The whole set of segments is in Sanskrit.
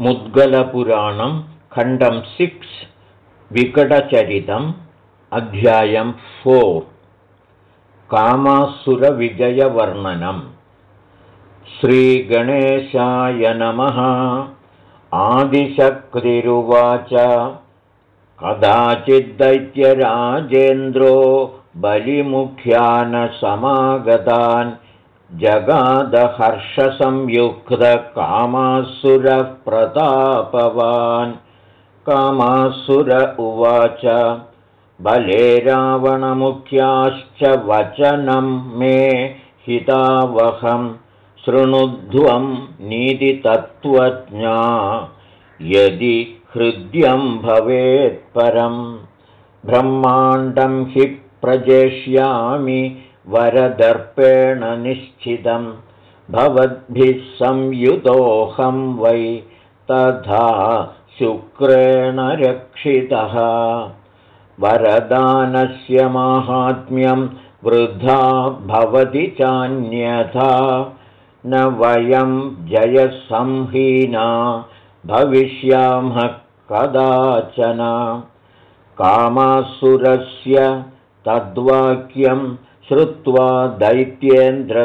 मुद्गलपुराणं खण्डं सिक्स् विकटचरितम् अध्यायं फोर्। कामासुरविजयवर्णनम्। श्रीगणेशाय नमः। आदिशक्तिरुवाच। कदाचिद्दैत्यराजेन्द्रो बलिमुख्यानसमागतान् जगादहर्षसंयुक्तकामासुरः प्रतापवान् कामासुर उवाच बले रावणमुख्याश्च वचनं मे हितावहं शृणुध्वं नीतितत्त्वज्ञा यदि हृद्यं भवेत्परं। ब्रह्माण्डं हि प्रजेष्यामि वरदर्पेण निश्चितं भवद्भिः संयुतोऽहं वै तथा शुक्रेण रक्षितः। वरदानस्य माहात्म्यं वृद्धा भवति चान्यथा। न वयं जयसंहीना भविष्यामः कदाचन। कामासुरस्य तद्वाक्यं श्रुत्वा दैत्येन्द्रसप्तमाः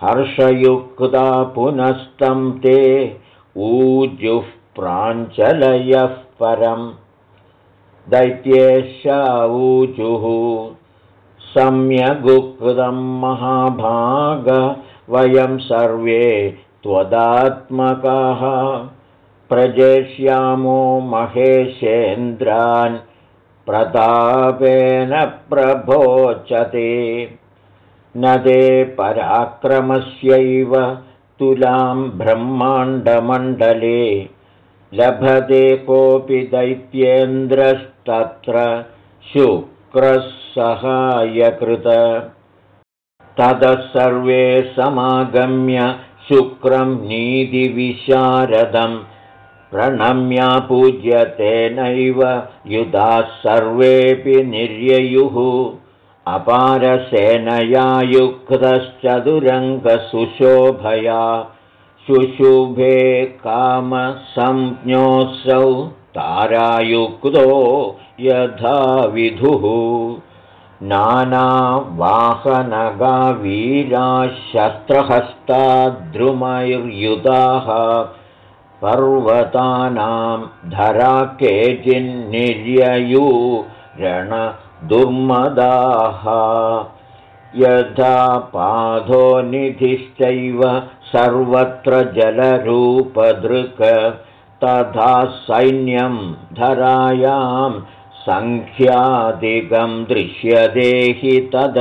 हर्षयुक्ता पुनस्तं ते ऊजुः प्राञ्चलयः परम्। दैत्येशाऊचुः सम्यगुक्तं महाभाग वयं सर्वे त्वदात्मकाः। प्रजेष्यामो महेशेन्द्रान् प्रतापेन प्रभोचते। न ते पराक्रमस्यैव तुलां ब्रह्माण्डमण्डले। लभते कोऽपि दैत्येन्द्रस्तत्र शुक्रः सहायकृत। ततः सर्वे समागम्य शुक्रं नीतिविशारदम् प्रणम्या पूज्यतेनैव युधाः सर्वेऽपि निर्ययुः। अपारसेनया युक्तश्चतुरङ्गसुशोभया शुशुभे कामसंज्ञोऽसौ तारायुक्तो यथा विधुः। नानावाहनगावीराशस्त्रहस्ताद्रुमैर्युधाः पर्वतानां धरा केचिन्निर्ययू रणदुर्मदाः। यथा पाधोनिधिश्चैव सर्वत्र जलरूपदृक् तथा सैन्यं धरायां सङ्ख्यादिकं दृश्यते हि तद।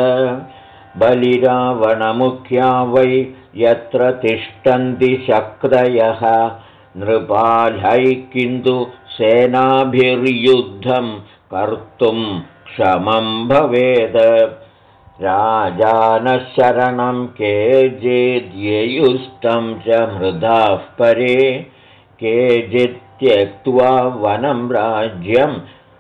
बलिरावणमुख्या वै यत्र तिष्ठन्ति शक्रयः नृपालैः किन्तु सेनाभिर्युद्धं कर्तुं क्षमं भवेद। राजानशरणं केचिद्ययुष्टं च मृधाः परे केचित्यक्त्वा वनं राज्यं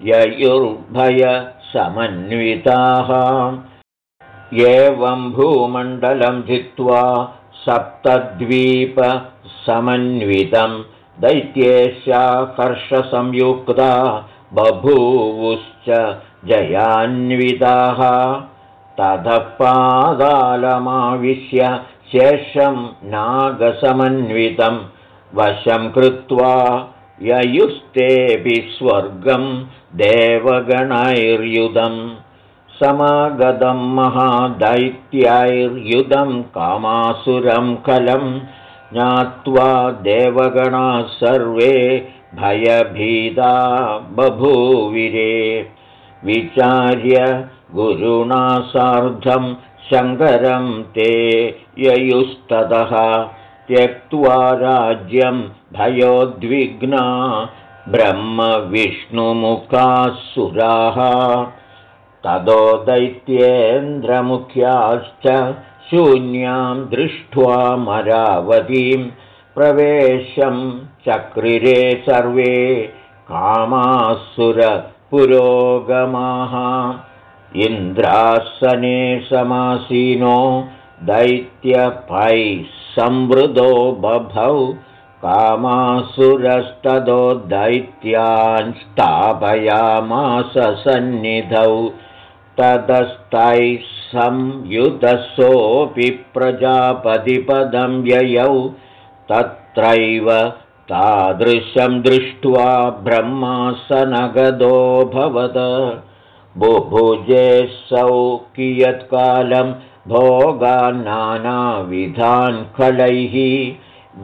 ययुर्भयसमन्विताः। एवं भूमण्डलं जित्वा सप्तद्वीपसमन्वितं दैत्येशा हर्षसंयुक्ता बभूवुश्च जयान्विताः। ततः पादालमाविश्य शेषं नागसमन्वितं वशं कृत्वा ययुस्तेऽपि स्वर्गं देवगणैर्युधम् समागतं महादैत्याैर्युधं कामासुरं कलं ज्ञात्वा देवगणाः सर्वे भयभीता बभूविरे। विचार्य गुरुणा सार्धं शङ्करं ते ययुस्ततः। त्यक्त्वा राज्यं भयोद्विग्ना ब्रह्मविष्णुमुखाः सुराः ततो दैत्येन्द्रमुख्याश्च शून्यां दृष्ट्वा मरावतीं प्रवेशं चक्रिरे सर्वे कामासुरपुरोगमाः। इन्द्रासने समासीनो दैत्यपैः संवृतो बभौ कामासुरस्तदो दैत्यान् स्थापयामास सन्निधौ। ततस्तैः संयुतसोऽपि प्रजापतिपदं ययौ तत्रैव तादृशं दृष्ट्वा ब्रह्मासनगदोऽभवद। बुभुजेसौ कियत्कालं भोगान्नानाविधान् खलैः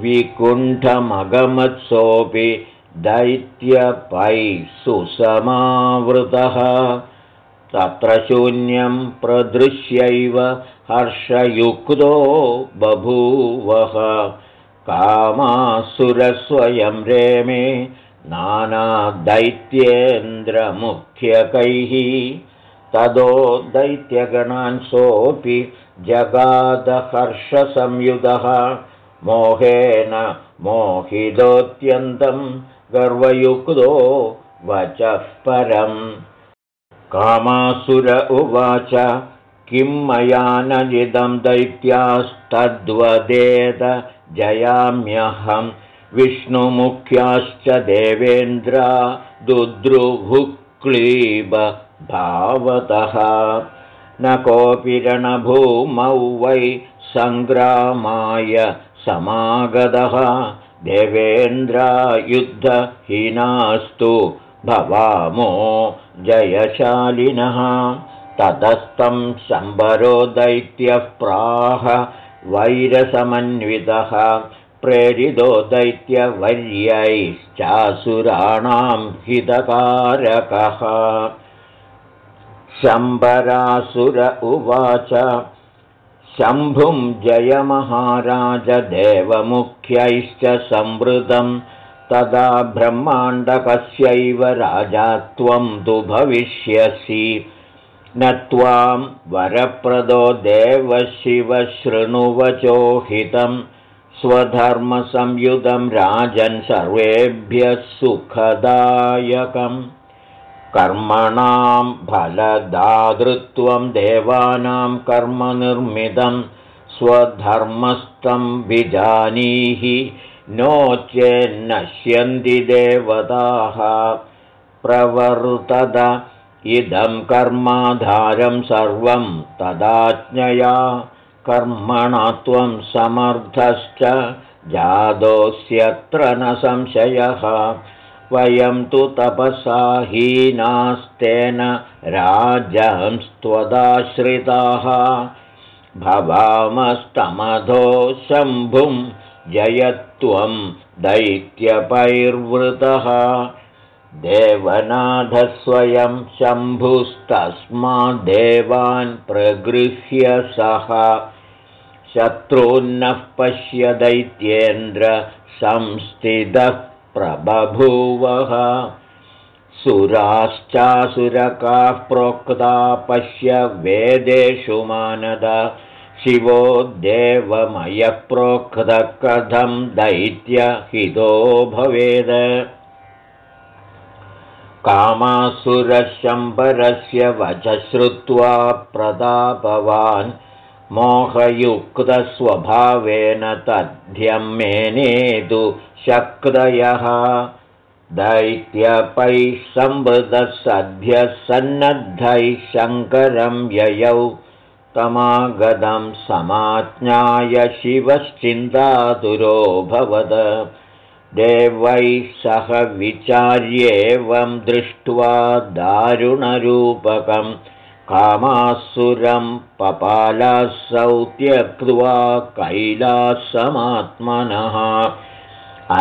विकुण्ठमगमत्सोऽपि दैत्यपैः सुसमावृतः तत्र शून्यं प्रदृश्यैव हर्षयुक्तो बभूवः। कामासुरस्वयं रेमे नानादैत्येन्द्रमुख्यकैः। तदो दैत्यगणान् सोऽपि जगादहर्षसंयुधः। मोहेन मोहितोऽत्यन्तं गर्वयुक्तो वचः परम् कामासुर उवाच किं मया न जिदं दैत्यास्तद्वदेत जयाम्यहं विष्णुमुख्याश्च देवेन्द्रा दुद्रुभुक्लीब भावतः। न कोऽपि रणभूमौ वै सङ्ग्रामाय समागतः। देवेन्द्रा युद्धहीनास्तु भवामो जयशालिनः। ततस्तं शम्बरो दैत्यः प्राह वैरसमन्वितः। प्रेरितो दैत्यवर्यैश्चासुराणां हितकारकः। शम्बरासुर उवाच शम्भुं जयमहाराजदेवमुख्यैश्च संवृतं तदा ब्रह्माण्डकस्यैव राजा त्वं तु भविष्यसि। न त्वां वरप्रदो देवशिवशृणुवचोहितं स्वधर्मसंयुतं राजन् सर्वेभ्यः सुखदायकम्। कर्मणां फलदातृत्वं देवानां कर्मनिर्मितं स्वधर्मस्थं विजानीहि नो चेन्नश्यन्ति देवताः। प्रवर्तत इदं कर्माधारं सर्वं तदाज्ञया। कर्मणा त्वं समर्थश्च जादोऽस्यत्र न संशयः। वयं तु तपसाहीनास्तेन राजंस्त्वदाश्रिताः भवामस्तमधो शम्भुं जयत्वं दैत्यपैर्वृतः। देवनाथस्वयं शम्भुस्तस्माद्देवान् प्रगृह्य सः। शत्रून्नः पश्य दैत्येन्द्र संस्थितः प्रबभूवः। सुराश्चासुरकाः प्रोक्ता पश्य वेदेषु मानद शिवो देवमयः प्रोक्तः कथं दैत्यहितो भवेद। कामासुरशम्बरस्य वच श्रुत्वा प्रतापवान् मोहयुक्तस्वभावेन तद्ध्यं मेनेतु शक्तयः। दैत्यपैः संवृतः सद्यः सन्नद्धैः शङ्करं ययौ तमागतं समाज्ञाय भवद देवैः सह विचार्येवं दृष्ट्वा दारुणरूपकम् कामासुरं पपालासौ त्यक्त्वा कैलासमात्मनः।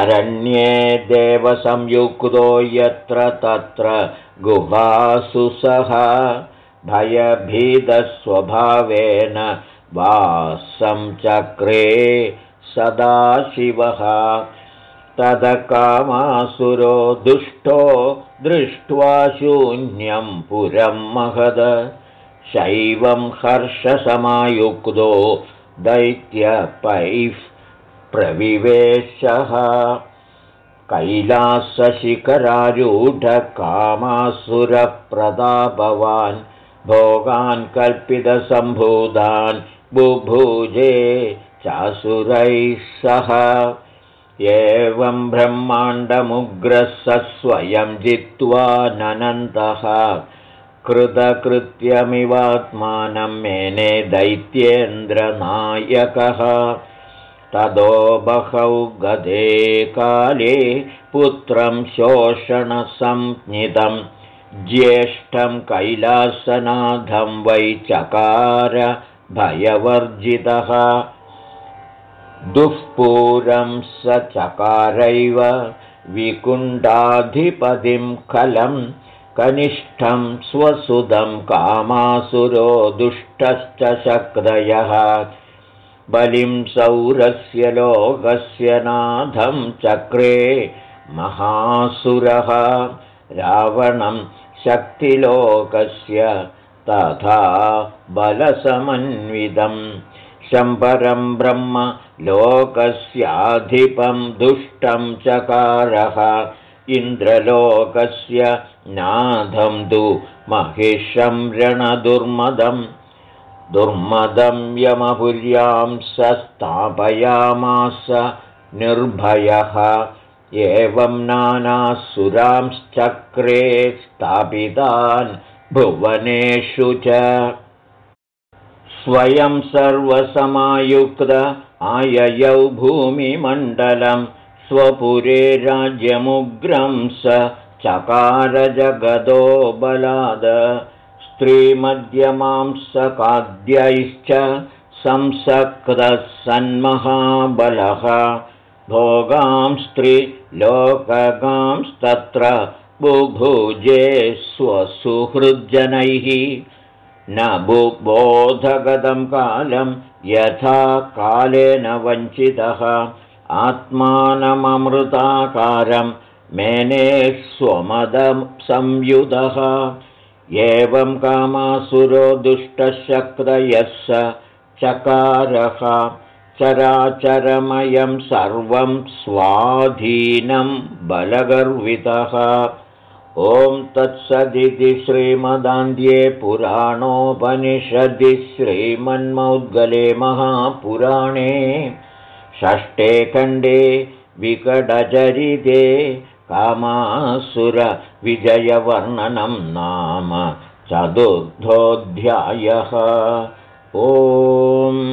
अरण्ये देवसंयुक्तो यत्र तत्र गुहासु सः भयभीतस्वभावेन वासं चक्रे सदाशिवः। तदकामासुरो दुष्टो दृष्ट्वा शून्यं पुरं महद। शैवं हर्षसमायुक्तो दैत्यपैः प्रविवेशः। कैलासशिखरारूढकामासुरप्रदाभवान् भोगान् कल्पितसम्भूतान् बुभुजे चासुरैः सह। एवं ब्रह्माण्डमुग्रः स स्वयं जित्वा ननन्तः। कृतकृत्यमिवात्मानं मेने दैत्येन्द्रनायकः। तदो बहौ गदे काले पुत्रं शोषणसंज्ञितं ज्येष्ठं कैलासनाथं वै चकार भयवर्जितः। दुःपूरं स चकारैव विकुण्डाधिपतिं खलं कनिष्ठं स्वसुदं कामासुरो दुष्टश्च शक्रयः बलिं सौरस्य लोकस्य नाथं चक्रे महासुरः रावणं शक्तिलोकस्य तथा बलसमन्वितं। शम्बरं ब्रह्म लोकस्याधिपं दुष्टं चकारः। इन्द्रलोकस्य नाथं तु महिषं रणदुर्मदम् दुर्मदं यमपुर्यां स स्थापयामास निर्भयः एवं नानासुरांश्चक्रे स्थापितान् भुवनेषु च। स्वयं सर्वसमायुक्त आययौ भूमिमण्डलं स्वपुरे राज्यमुग्रं स चकारजगदो बलाद। स्त्रीमध्यमांसकाद्यैश्च संसक्तः सन्महाबलः भोगांस्त्रिलोकगांस्तत्र बुभुजे स्वसुहृज्जनैः। न बुबोधगतं कालं यथा कालेन वञ्चितः। आत्मानममृताकारं मेने स्वमदं संयुधः। एवं कामासुरो दुष्टशक्रयः स चकारः चराचरमयं सर्वं स्वाधीनं बलगर्वितः। ॐ तत्सदिति श्रीमदान्ध्ये पुराणोपनिषदि श्रीमन्मौद्गले महापुराणे षष्ठे खण्डे विकटचरिते कामासुरविजयवर्णनं नाम चतुर्थोऽध्यायः। ओम्